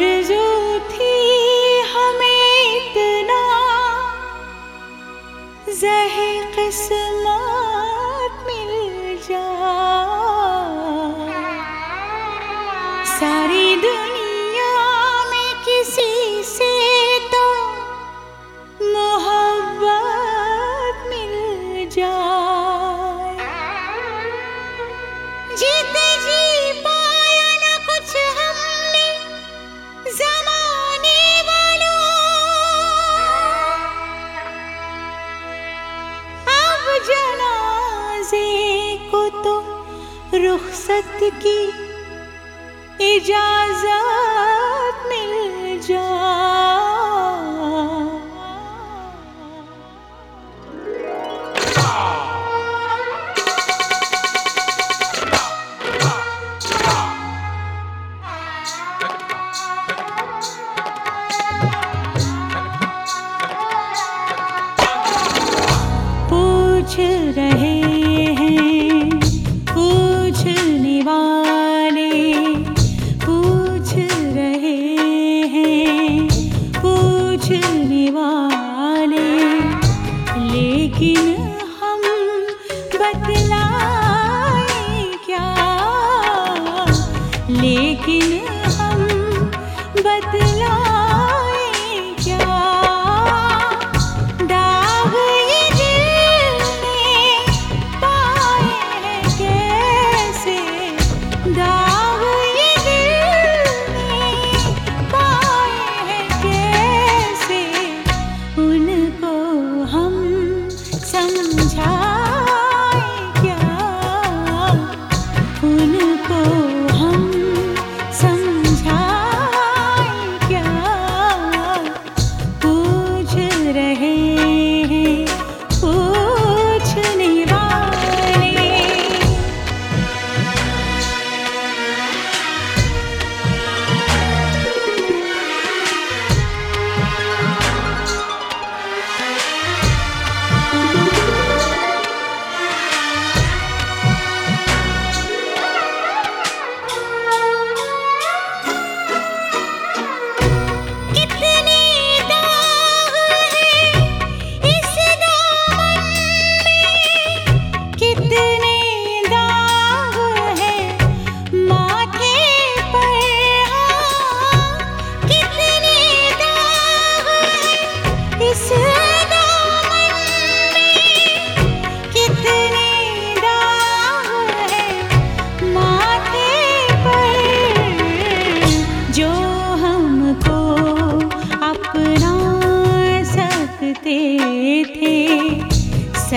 आरज़ू हमें इतना ज़ह किस्मत रुखसत की इजाज़त मिल जा। पूछ रहे like this.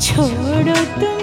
छोड़ो तुम